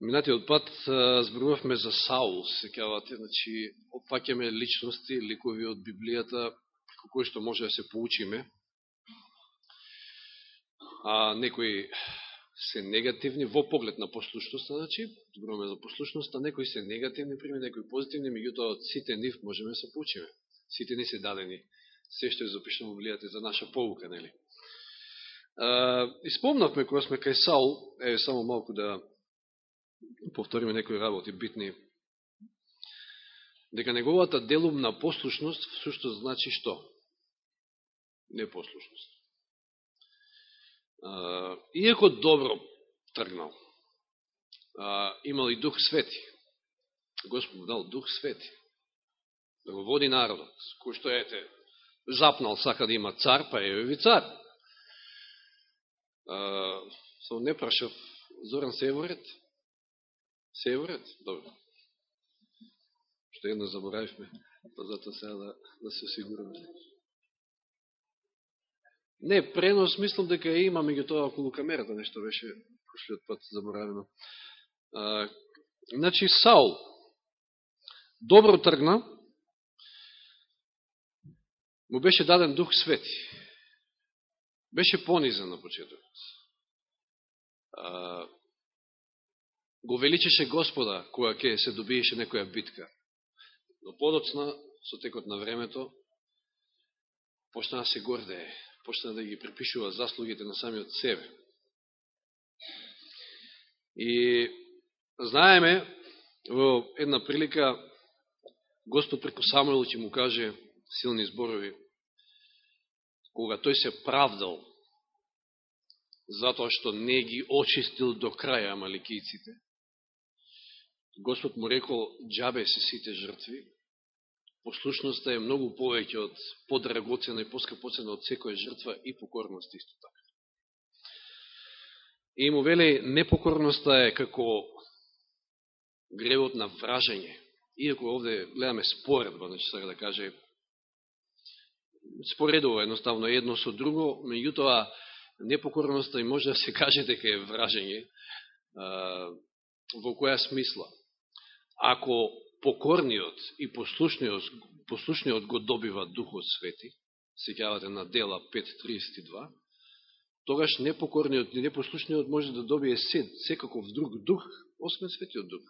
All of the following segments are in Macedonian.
Минатиот пат зборувавме за Саул, секавате, значи, опакеме личности, ликови од Библијата, како кои што може да се поучиме. А некои се негативни во поглед на послушноста, значи, зборуваме за послушноста, некои се негативни примери, некои позитивни, меѓутоа од сите нив можеме да се поучиме. Сите ни се дадени. Се што е запишено во Библијата за наша полука, нели? Испомнавме кога сме кај Саул, е само малку да повториме некои работи битни, дека неговата делумна послушност сушто значи што? Непослушност. А, иако добро тргнал, а, имал и дух свети, Господ дал дух свети, да го води народот, кој што ете, запнал, сака да има цар, па е ви цар. А, само не прашав Зоран Севорет, Се уред? Добро. Што едно заборавивме, па затоа сега да, да се осигураме. Не, пренос мислам дека има, меѓу тоа околу камерата нешто беше прошлиот пат заборавено. А, значи, Саул, добро тргна, му беше даден дух свети. Беше понизен на почетокот го величеше Господа кога ќе се добиеше некоја битка. Но подоцна, со текот на времето, почна да се гордее, почна да ги припишува заслугите на самиот себе. И знаеме, во една прилика, Господ преко Самуил ќе му каже силни зборови, кога тој се правдал затоа што не ги очистил до краја амаликиците, Господ му рекол, джабе се сите жртви, послушноста е многу повеќе од подрагоцена и поскапоцена од секоја жртва и покорност исто така. И му вели, непокорноста е како гревот на вражање. Иако овде гледаме споредба, значи сега да каже, споредува едноставно едно со друго, меѓутоа непокорноста и може да се каже дека е вражање, во која смисла? Ако покорниот и послушниот, послушниот го добива Духот Свети, сеќавате на дела 5.32, тогаш непокорниот и непослушниот може да добие сед, секаков друг дух, освен Светиот Дух.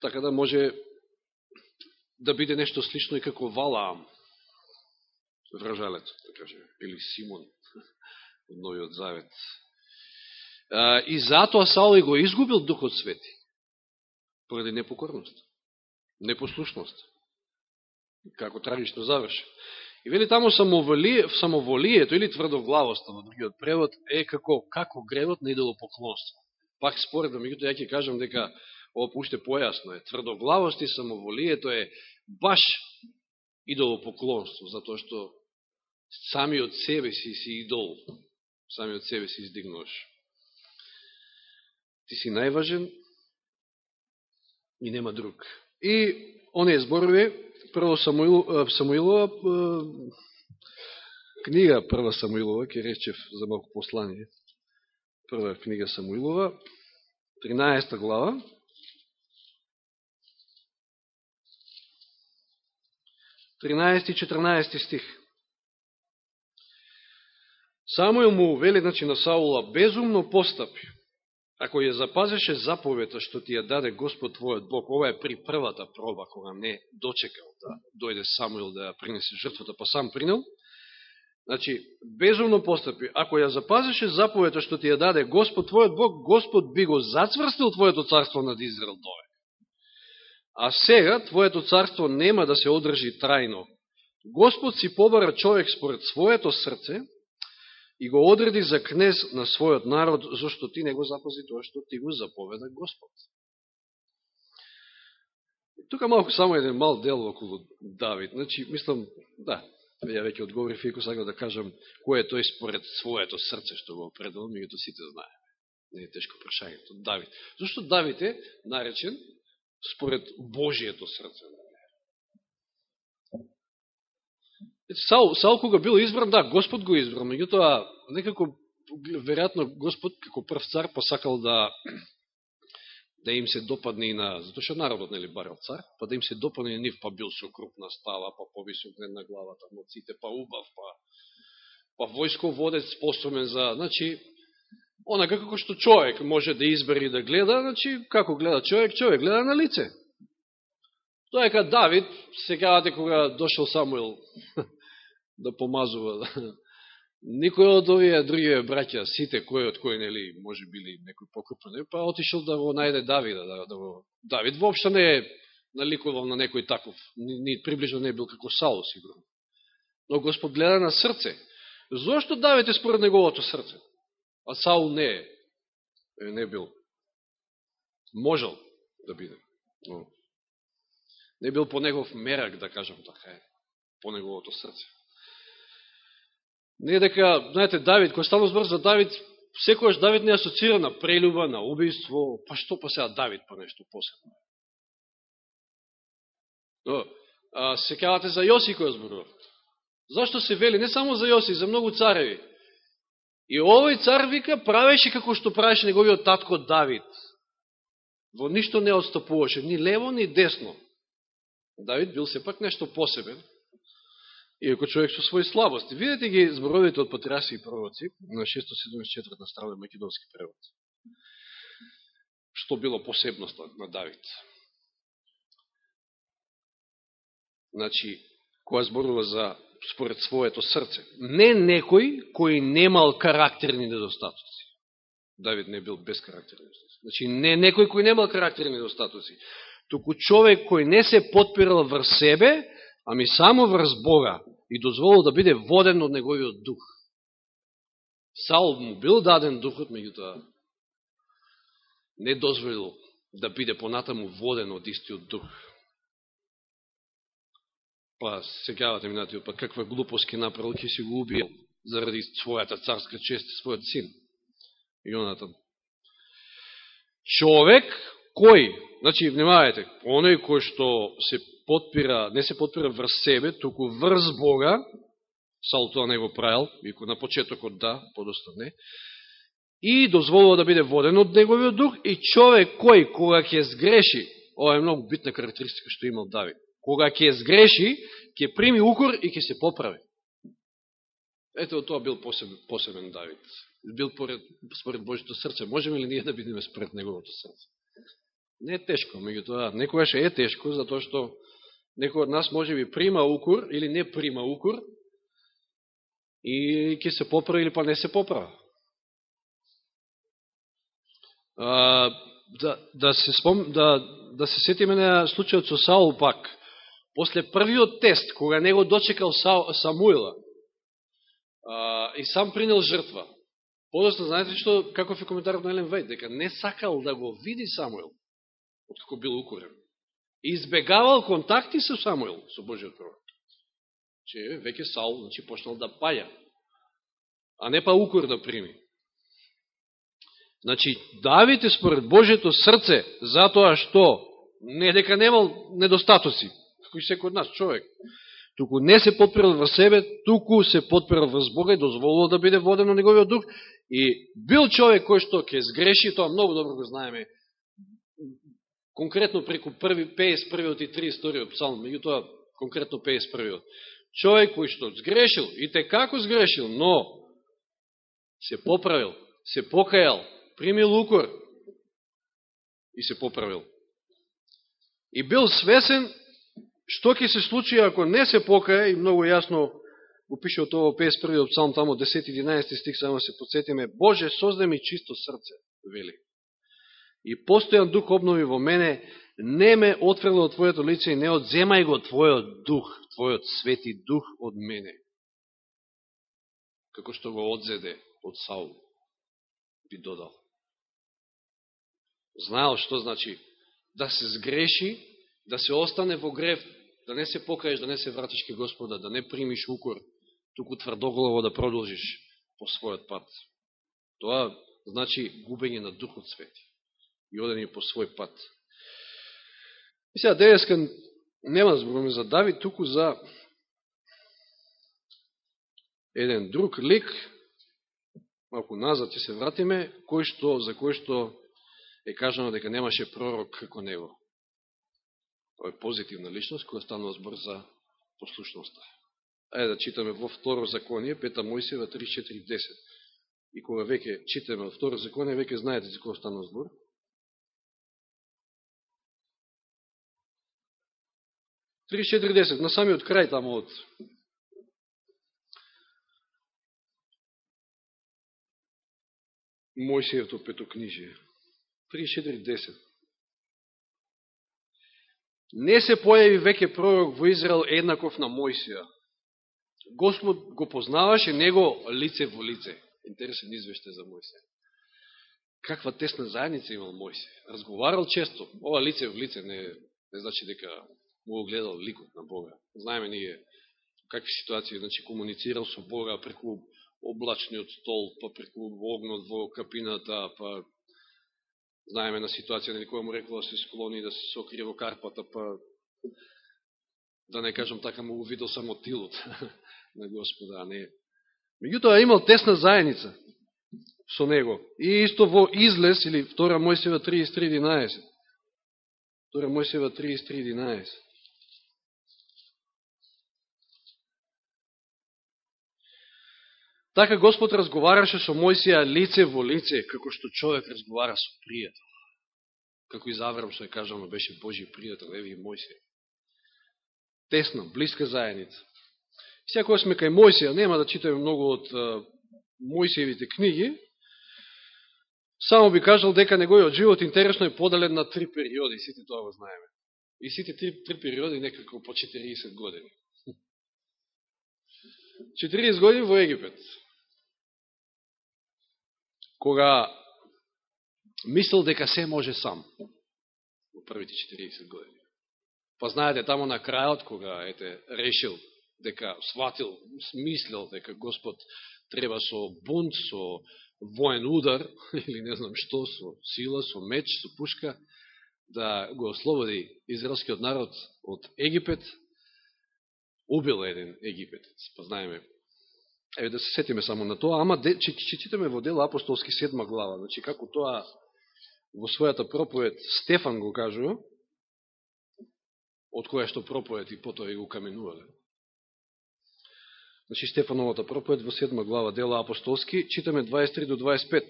Така да може да биде нешто слично и како Валаам, вражалецот, да кажем, или Симон од Новиот Завет, И затоа Саул го изгубил Духот Свети. Поради непокорност. Непослушност. Како трагично заврши. И вели таму самоволие, самоволието или тврдоглавоста на другиот превод е како, како гревот на идолопоклонство. Пак според, меѓуто ја ќе кажам дека ово уште појасно е. Тврдоглавост и самоволието е баш идолопоклонство, затоа што самиот себе си си идол, самиот себе си издигнуваш ти си најважен и нема друг. И оние зборови, прво Самуил, Самуилова, книга Прва Самуилова, ке речев за малко послание, прва книга Самуилова, 13 глава, Тринаести и 14 стих. Самуил му вели, значи, на Саула, безумно постапи ако ја запазеше заповета што ти ја даде Господ твојот Бог, ова е при првата проба, кога не дочекал да дојде Самуил да ја принесе жртвата, па сам принел, значи, безумно постапи, ако ја запазеше заповета што ти ја даде Господ твојот Бог, Господ би го зацврстил твоето царство над Израел довек. А сега твоето царство нема да се одржи трајно. Господ си побара човек според своето срце, и го одреди за кнез на својот народ, зашто ти не го запази тоа што ти го заповеда Господ. Тука малко само еден мал дел околу Давид. Значи, мислам, да, ја веќе одговорив, иако сакам да кажам, кој е тој според своето срце што го предал, меѓуто сите знаеме. Не е тешко прашањето. Давид. Зошто Давид е наречен според Божието срце? Саул, Саул кога бил избран, да, Господ го избран, меѓутоа некако веројатно Господ, како прв цар, посакал да да им се допадне и на, затоа што народот нели барал цар, па да им се допадне нив, па бил со крупна става, па повисок на главата, ноците, па убав, па, па војсководец способен за, значи, онака како што човек може да избери да гледа, значи, како гледа човек, човек гледа на лице. Тоа е кај Давид, сега кога дошел Самуил да помазува, никој од овие други браќа, сите кои од кои нели може били некој покрупен, па отишел да го најде Давида, да, да го Давид воопшто не е наликувал на некој таков, ни, ни приближно не е бил како Саул сигурно. Но Господ гледа на срце. Зошто Давид е според неговото срце? А Саул не е. Не бил. Можел да биде. Но не бил по негов мерак, да кажам така е. По неговото срце. Не дека, знаете, Давид, кој стално збор за Давид, секојаш Давид не асоцира на прелюба, на убийство, па што па сега Давид па нешто посебно. Но, а, секавате за Јоси кој зборува. Зашто се вели? Не само за Јоси, за многу цареви. И овој цар вика правеше како што правеше неговиот татко Давид. Во ништо не отстапуваше, ни лево, ни десно. Давид бил сепак нешто посебен, иако човек со своји слабости. Видете ги зборовите од патриаси и пророци на 674 страна македонски превод. Што било посебноста на Давид. Значи, која зборува за според своето срце. Не некој кој немал карактерни недостатоци. Давид не бил без карактерни недостатоци. Значи, не некој кој немал карактерни недостатоци, туку човек кој не се подпирал врз себе, ами само врз Бога и дозволил да биде воден од неговиот дух. Саул му бил даден духот, меѓутоа не дозволил да биде понатаму воден од истиот дух. Па, секавате да минатиот, па каква глупост ке направил, ке си го убил заради својата царска чест, својот син. Јонатан. Човек кој, значи, внимавајте, оној кој што се подпира, не се подпира врз себе, туку врз Бога, Сал тоа не го правил, ико на почетокот да, подоста не, и дозволува да биде воден од неговиот дух, и човек кој, кога ќе сгреши, ова е многу битна карактеристика што имал Давид, кога ќе сгреши, ќе прими укор и ќе се поправи. Ето, тоа бил посебен, посебен Давид. Бил поред, според Божито срце. Можеме ли ние да бидеме според Неговото срце? Не е тешко, меѓутоа, некогаш е тешко, затоа што некој од нас може би прима укор или не прима укор и ќе се поправи или па не се поправа. Да, да, се спом, да, да се сетиме на случајот со Саул пак. После првиот тест, кога него дочекал Самуила а, и сам принел жртва, Подосно, знаете што, каков е коментарот на Елен Вајд, дека не сакал да го види Самуил, откако бил укорен. Избегавал контакти со Самуил, со Божиот пророк. Че веќе Саул, значи, почнал да паја, а не па укор да прими. Значи, Давид е според Божето срце, затоа што не дека немал недостатоци, кој секој од нас, човек, туку не се подпирал во себе, туку се подпирал во Бога и дозволувал да биде воден на неговиот дух и бил човек кој што ќе сгреши, тоа многу добро го знаеме, конкретно преку први 51 и 32-от псалм, меѓутоа конкретно 51-от. Човек кој што сгрешил, и те како сгрешил, но се поправил, се покајал, примил укор и се поправил. И бил свесен што ќе се случи ако не се покаја, и многу јасно го пише од ово 51 псалм, тамо 10-11 стих, само се подсетиме, Боже, создай ми чисто срце, вели. И постојан дух обнови во мене, не ме отфрела од Твоето лице и не одземај го Твојот дух, Твојот свети дух од мене. Како што го одзеде од Саул, би додал. Знаел што значи да се сгреши, да се остане во грев, да не се покаеш, да не се вратиш ке Господа, да не примиш укор, туку тврдоголово да продолжиш по својот пат. Тоа значи губење на Духот Свети и одени по свој пат. И сега, денеска нема зборуваме за Давид, туку за еден друг лик, малку назад ќе се вратиме, кој што, за кој што е кажано дека немаше пророк како него. Тоа е позитивна личност, која станува збор за послушноста. Ајде да читаме во второ законие, Пета Мојсева 34.10. И кога веќе читаме во второ законие, веќе знаете за кој станува збор. 340. на самиот крај тамо од Мојсијето петокнижие. 34.10. Не се појави веќе пророк во Израел еднаков на Мојсија. Господ го познаваше него лице во лице. Интересен извеште за Мојсија. Каква тесна заедница имал Мојсија. Разговарал често. Ова лице во лице не, не значи дека го гледал ликот на Бога. Знаеме ние какви ситуации, значи комуницирал со Бога преку облачниот стол, па преку огнот во капината, па знаеме на ситуација на која му рекла да се склони да се сокрие во карпата, па да не кажам така му видел само тилот на Господа, а не. Меѓутоа имал тесна заедница со него. И исто во излез, или 2 Мојсева 33.11. 2 Мојсева 33.11. Така Господ разговараше со Мојсија лице во лице, како што човек разговара со пријател. Како и Заврам, што е кажано, беше Божи пријател, еви и Мојсија. Тесно, близка заедница. Сега сме кај Мојсија, нема да читаме многу од Мојсиевите книги, само би кажал дека неговиот живот интересно е поделен на три периоди, сите тоа го знаеме. И сите три, три периоди некако по 40 години. 40 години во Египет кога мислил дека се може сам во првите 40 години. Па знаете, тамо на крајот, кога ете, решил дека сватил, смислил дека Господ треба со бунт, со воен удар, или не знам што, со сила, со меч, со пушка, да го ослободи израелскиот народ од Египет, убил еден египетец. Па знаеме Еве да се сетиме само на тоа, ама де, че, читаме во дела апостолски 7 глава, значи како тоа во својата проповед Стефан го кажува, од која што проповед и потоа и го каменувале. Значи Стефановата проповед во 7 глава дела апостолски, читаме 23 до 25.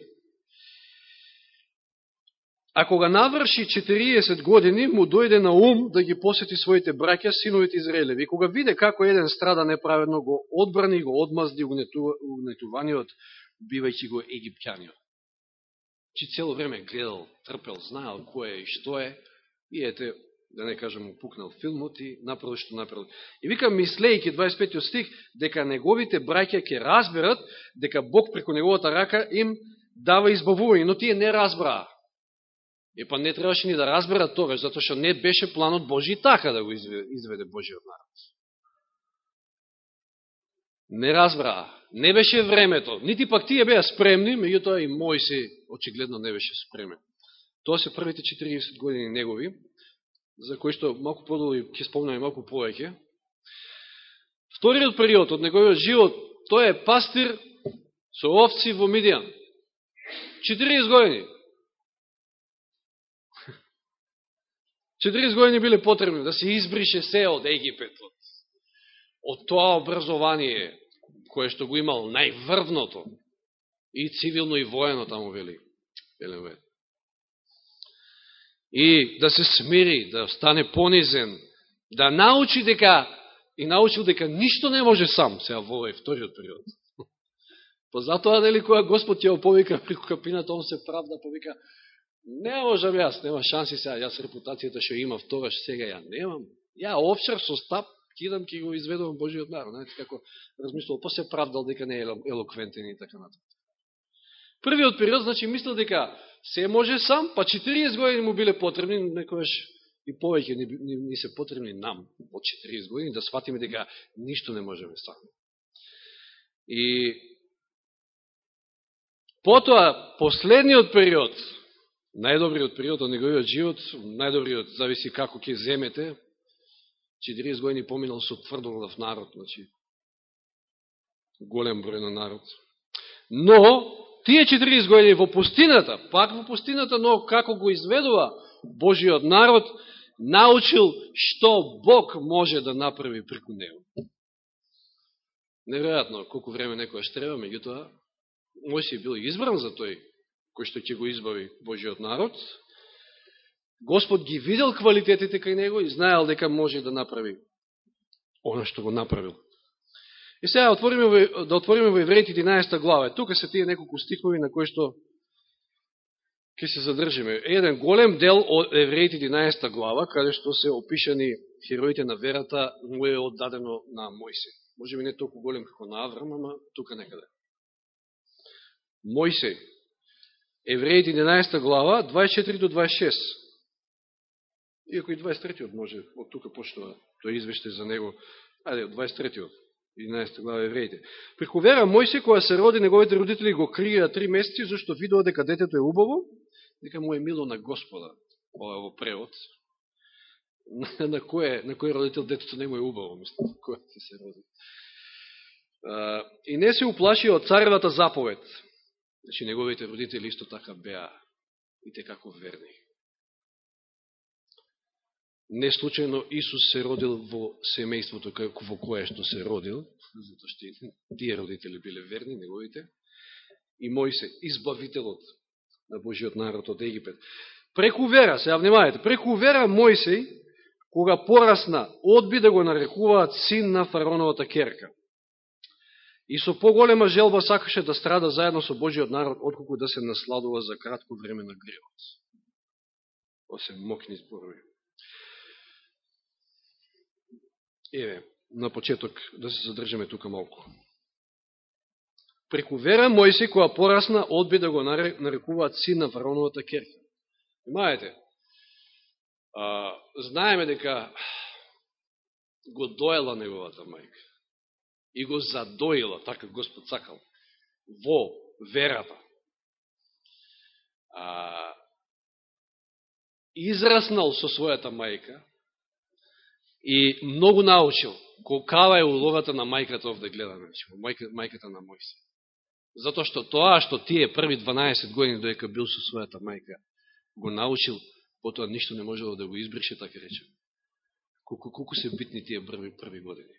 А кога наврши 40 години, му дојде на ум да ги посети своите браќа, синовите Израелеви. И кога виде како еден страда неправедно, го одбрани, го одмазди угнетуваниот, бивајќи го египтјаниот. Чи цело време гледал, трпел, знаел кој е и што е, и ете, да не кажем, му пукнал филмот и направил што направил. И вика, мислејќи 25 стих, дека неговите браќа ќе разберат дека Бог преко неговата рака им дава избавување, но тие не разбраа. И па не требаше ни да разберат тоа, затоа што не беше планот Божи така да го изведе Божиот народ. Не разбраа. Не беше времето. Нити пак тие беа спремни, меѓутоа и Мојси очигледно не беше спремен. Тоа се првите 40 години негови, за кои што малку подолу ќе спомнаме малку повеќе. Вториот период од неговиот живот, тој е пастир со овци во Мидијан. 40 години. 40 години биле потребни да се избрише се од Египетот. Од тоа образование, кое што го имал најврвното, и цивилно и воено таму вели Елен И да се смири, да стане понизен, да научи дека и научил дека ништо не може сам, сега во овој вториот период. Па затоа, дали, која Господ ја оповика преку капината, он се правда, повика, Не можам јас, нема шанси сега, јас репутацијата што имав тогаш, сега ја немам. Ја овчар со стап, кидам ки го изведувам Божиот народ. Знаете како размислувал, па после правдал дека не е елоквентен и така натаму. Првиот период, значи, мислил дека се може сам, па 40 години му биле потребни, некојаш и повеќе ни, ни, ни се потребни нам од 40 години, да сватиме дека ништо не можеме сами. И потоа, последниот период, најдобриот период од неговиот живот, најдобриот зависи како ќе земете, 40 години поминал со тврдолав народ, значи, голем број на народ. Но, тие 40 години во пустината, пак во пустината, но како го изведува Божиот народ, научил што Бог може да направи преку него. Неверојатно колку време некоја штреба, меѓутоа, Мојсија бил избран за тој кој што ќе го избави Божиот народ. Господ ги видел квалитетите кај него и знаел дека може да направи оно што го направил. И сега да отвориме, да отвориме во Евреите 11 глава. Тука се тие неколку стихови на кои што ќе се задржиме. Еден голем дел од Евреите 11 глава, каде што се опишани хероите на верата, му е отдадено на Мојсе. Може би не толку голем како на Аврам, ама тука некаде. Мојсе. Евреите 11 глава, 24 до 26. Иако и 23 може, од тука почнува тој извеште за него. Ајде, од 23 -от. 11 глава евреите. Преку вера Мојсе, која се роди, неговите родители го крија три месеци, зашто видува дека детето е убаво, дека му е мило на Господа. Ова во превод. На, кој, на кој родител детето не му е убаво, мислам, кој се се роди. И не се уплаши од царевата заповед. Значи, неговите родители исто така беа и те како верни. Не случайно Исус се родил во семејството во кое што се родил, затоа што тие родители биле верни, неговите, и Мојсе, избавителот на Божиот народ од Египет. Преку вера, се внимавајте, преку вера Мојсей, кога порасна, одби да го нарекуваат син на фароновата керка. И со поголема желба сакаше да страда заедно со Божиот народ, отколку да се насладува за кратко време на гревот. Осем мокни зборови. Еве, на почеток да се задржаме тука малку. Преку вера Мојси, која порасна, одби да го нарекуваат син на Вароновата керка. Имаете, а, знаеме дека го доела неговата мајка и го задоила, така Господ сакал, во верата. А, израснал со својата мајка, и многу научил колкава е улогата на мајката овде гледаме, значи, мајка, мајката на Мојсе. Затоа што тоа што тие први 12 години доека бил со својата мајка го научил, потоа ништо не можело да го избрише, така речем. Колку, колку се битни тие први, први години.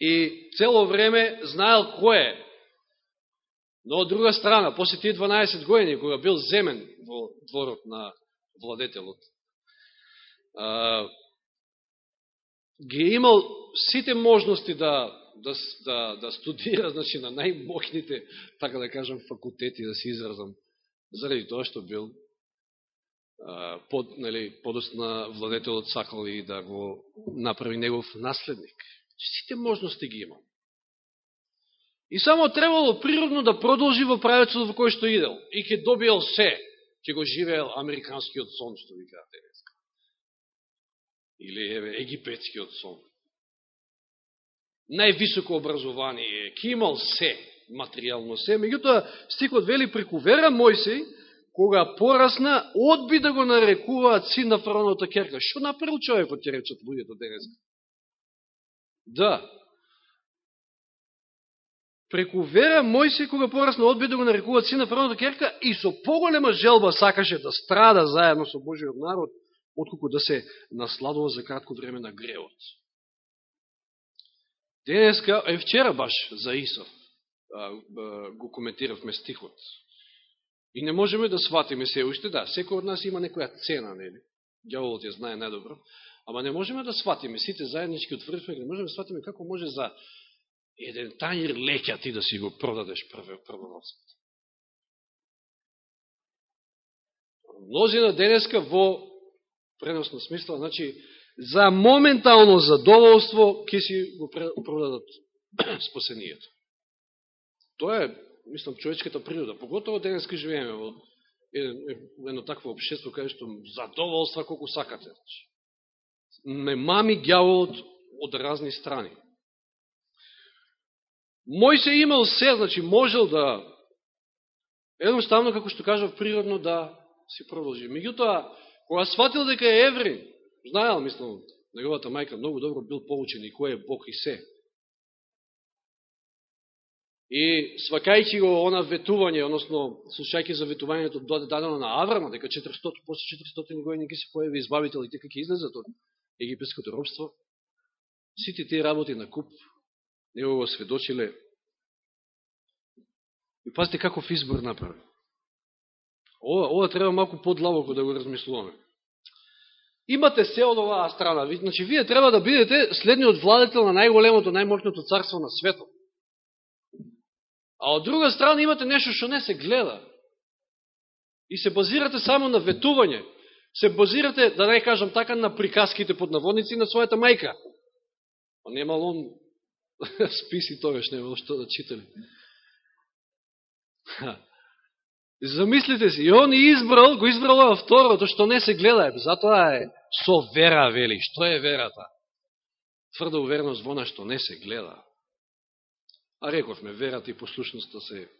И цело време знаел кој е. Но од друга страна, после тие 12 години, кога бил земен во дворот на владетелот, а, ги имал сите можности да, да, да, да студира значи, на најмокните, така да кажам, факултети, да се изразам, заради тоа што бил под, нели, подосна владетелот сакал и да го направи негов наследник. Сите можности ги имал. И само требало природно да продолжи во правецот во кој што идел. И ќе добиел се, ќе го живеел американскиот сон, што ви кажа денеска. Или еве, египетскиот сон. Највисоко образование, ќе имал се, материјално се. Меѓутоа, стикот вели преку вера Мојсей, кога порасна, одби да го нарекуваат син на фараоновата керка. Што направил човекот, ќе речат луѓето денеска? Да, преку вера Мојсей кога порасна одби да го нарекуваат сина фараоновата керка и со поголема желба сакаше да страда заедно со Божиот народ, отколку да се насладува за кратко време на греот. Денеска, е вчера баш за Исов, го коментиравме стихот. И не можеме да сватиме се уште, да, секој од нас има некоја цена, нели? Дјаволот ја знае најдобро. Ама не можеме да сватиме, сите заеднички отврдиме, не можеме да сватиме како може за еден тањир леќа ти да си го продадеш првоноцот. Мнозина денеска во преносно смисла, значи, за моментално задоволство ќе си го продадат спасението. Тоа е, мислам, човечката природа. Поготово денеска живееме во едно такво обшество, кај што задоволства колку сакате. Значи. Не мами гјаволот од разни страни. Мој се имал се, значи можел да, едноставно, како што кажав, природно да си продолжи. Меѓутоа, кога сватил дека е еврин, Знаел, мислам, неговата мајка многу добро бил поучен и кој е Бог и се. И свакајќи го она ветување, односно слушајќи за ветувањето дадено на Аврама, дека 400, после 400 години ќе се појави избавител и дека ќе излезат од египетското робство, сите тие работи на куп не го сведочиле. И пазите каков избор направи. Ова, ова треба малку подлабоко да го размислуваме. Имате се од оваа страна. Значи, вие треба да бидете следниот владетел на најголемото, најмощното царство на светот. А од друга страна имате нешто што не се гледа. И се базирате само на ветување. Се базирате, да не кажам така, на приказките под наводници на својата мајка. Па а немал он списи тогаш, немал што да читаме. Замислите си, и он избрал, го избрал ова второто, што не се гледа, затоа е со вера, вели. Што е верата? Тврда увереност во што не се гледа. А рековме, верата и послушноста се,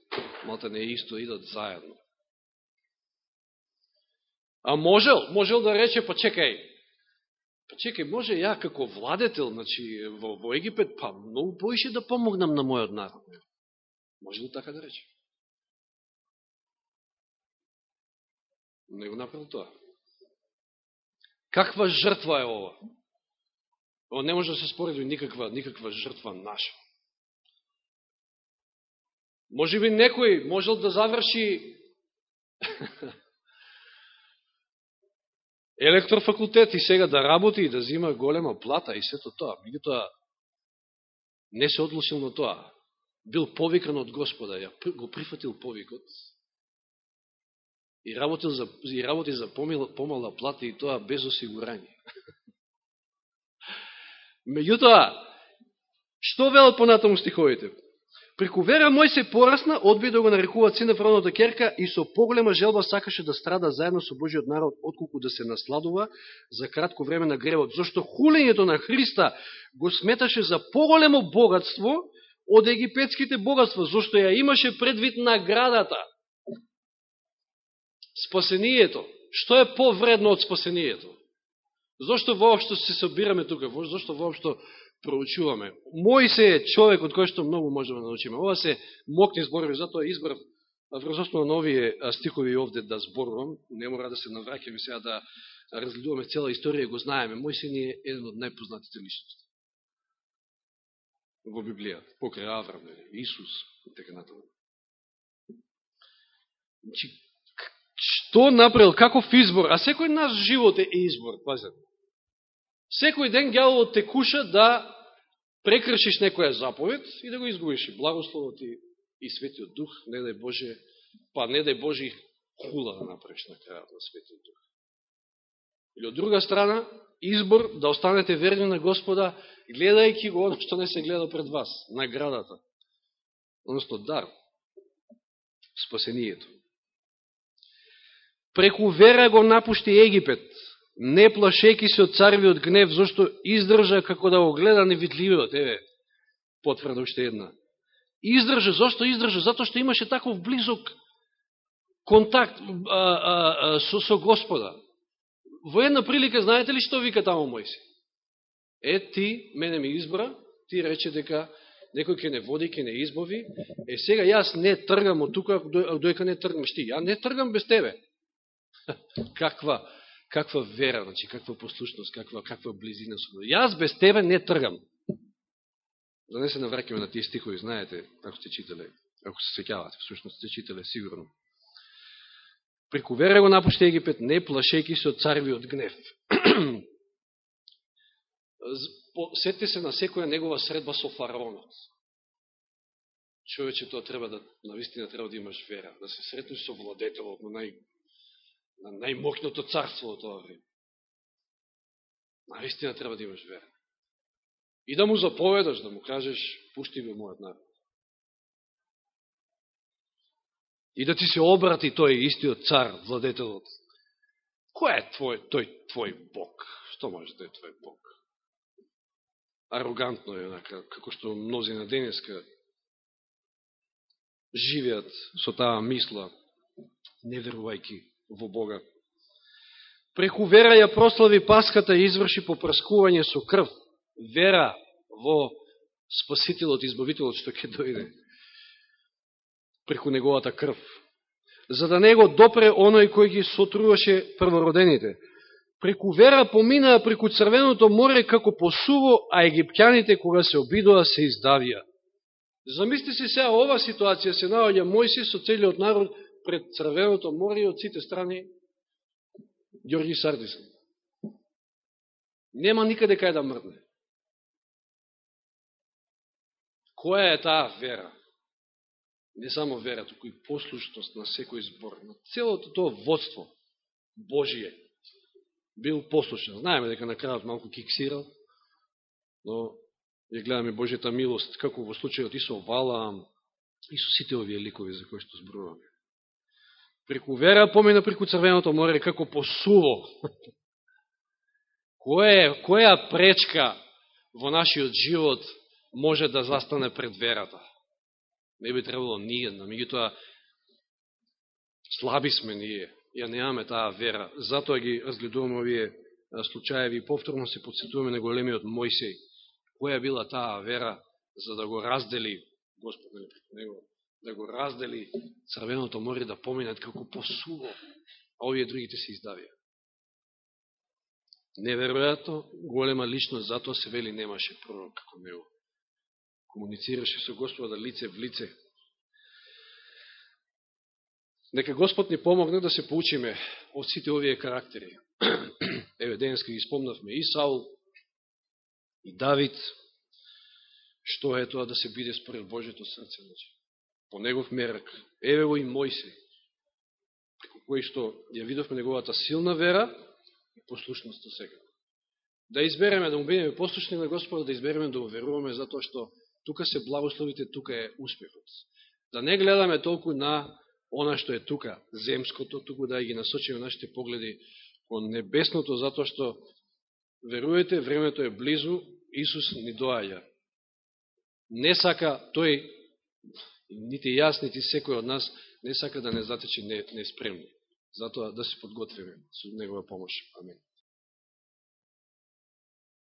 малта не исто, идат заедно. А можел, можел да рече, па чекај, па чекај, може ја како владетел, значи, во, во Египет, па многу поише да помогнам на мојот народ. Може ли така да рече? Не го направил тоа. Каква жртва е ова? Ова не може да се спореди никаква, никаква жртва наша. Може би некој можел да заврши електрофакултет и сега да работи и да зима голема плата и сето тоа. Меѓутоа, не се одлучил на тоа. Бил повикан од Господа, ја го прифатил повикот и работил за, и работи за помала плата и тоа без осигурање. Меѓутоа, што велат понатаму стиховите? Преку вера мој се порасна, одби да го нарекува сина вроната керка и со поголема желба сакаше да страда заедно со Божиот народ, отколку да се насладува за кратко време на гревот. Зошто хулењето на Христа го сметаше за поголемо богатство од египетските богатства, зошто ја имаше предвид наградата. Спасението. Што е повредно од спасението? Зошто воопшто се собираме тука? Зошто воопшто проучуваме. се е човек од кој што многу можеме да научиме. Ова се мокни зборови, затоа избрав врз основа на овие стихови овде да зборувам. Не мора да се навраќаме сега да разгледуваме цела историја, го знаеме. се ни е еден од најпознатите личности во Библијата, покрај Аврам, Исус и така натаму. Значи, што направил, каков избор, а секој наш живот е избор, пазете. Секој ден гјаволот те куша да прекршиш некоја заповед и да го изгубиш. Благословот и, и Светиот Дух, не дај Боже, па не дај Боже хула да направиш на крајот на Светиот Дух. Или од друга страна, избор да останете верни на Господа, гледајќи го оно што не се гледа пред вас, наградата. Односто дар, спасението. Преку вера го напушти Египет, не плашеки се од царвиот гнев, зашто издржа како да го гледа невидливиот, еве, потврда уште една. Издржа, зашто издржа? Затоа што имаше таков близок контакт а, а, а, со, со Господа. Во една прилика, знаете ли што вика тамо Мојси? Е, ти, мене ми избра, ти рече дека некој ке не води, ке не избави, е сега јас не тргам од тука, дојка не тргнеш ти. Ја не тргам без тебе. Каква? Каква вера, значи, каква послушност, каква, каква близина со Јас без тебе не тргам. Да не се навракаме на тие стихови, знаете, ако сте читале, ако се сеќавате, всушност сте читале, сигурно. Преку вера го напуште Египет, не плашејки се од царвиот гнев. Сете се на секоја негова средба со фараонот. Човече, тоа треба да, навистина треба да имаш вера, да се сретнеш со владетелот на нај на најмокното царство од тоа време. Наистина треба да имаш вера. И да му заповедаш, да му кажеш, пушти ме мојот народ. И да ти се обрати тој истиот цар, владетелот. Кој е твој, тој твој Бог? Што може да е твој Бог? Арогантно е, онака, како што мнози на денеска живеат со таа мисла, не верувајки во Бога. Преку вера ја прослави Паската и изврши попрскување со крв. Вера во Спасителот, Избавителот, што ќе дојде преку неговата крв. За да него допре оној кој ги сотруваше првородените. Преку вера поминаа преку Црвеното море како посуво, а египтјаните кога се обидоа се издавија. Замисли се сега ова ситуација се наоѓа Мојси со целиот народ пред Црвеното море од сите страни Георги Сардисан. Нема никаде кај да мрдне. Која е таа вера? Не само вера, туку и послушност на секој збор, на целото тоа водство Божие бил послушен. Знаеме дека на крајот малку киксирал, но ја гледаме Божјата милост, како во случајот и со Валаам, и со сите овие ликови за кои што зборуваме. Преку вера помина преку Црвеното море како посуво. Која, која пречка во нашиот живот може да застане пред верата? Не би требало ниједна, меѓутоа слаби сме ние, ја немаме таа вера. Затоа ги разгледуваме овие случаеви и повторно се подсетуваме на големиот Мојсей. Која била таа вера за да го раздели Господ преку него, да го раздели Црвеното море да поминат како посуво, а овие другите се издавија. Неверојатно голема личност, затоа се вели немаше пророк како него. Комуницираше со Господа лице в лице. Нека Господ ни помогне да се поучиме од сите овие карактери. Еве, денеска ги спомнавме и Саул, и Давид, што е тоа да се биде според Божето срце. Значи, по негов мерак. Еве го и Мојсе, преку кој што ја видовме неговата силна вера и послушноста сега. Да избереме да му бидеме послушни на Господа, да избереме да му веруваме, затоа што тука се благословите, тука е успехот. Да не гледаме толку на она што е тука, земското, туку да ги насочиме нашите погледи кон небесното, затоа што, веруете, времето е близу, Исус ни доаѓа. Не сака тој, нити јас, нити секој од нас, не сака да не затече неспремни. Затоа да се подготвиме со Негова помош. Амин.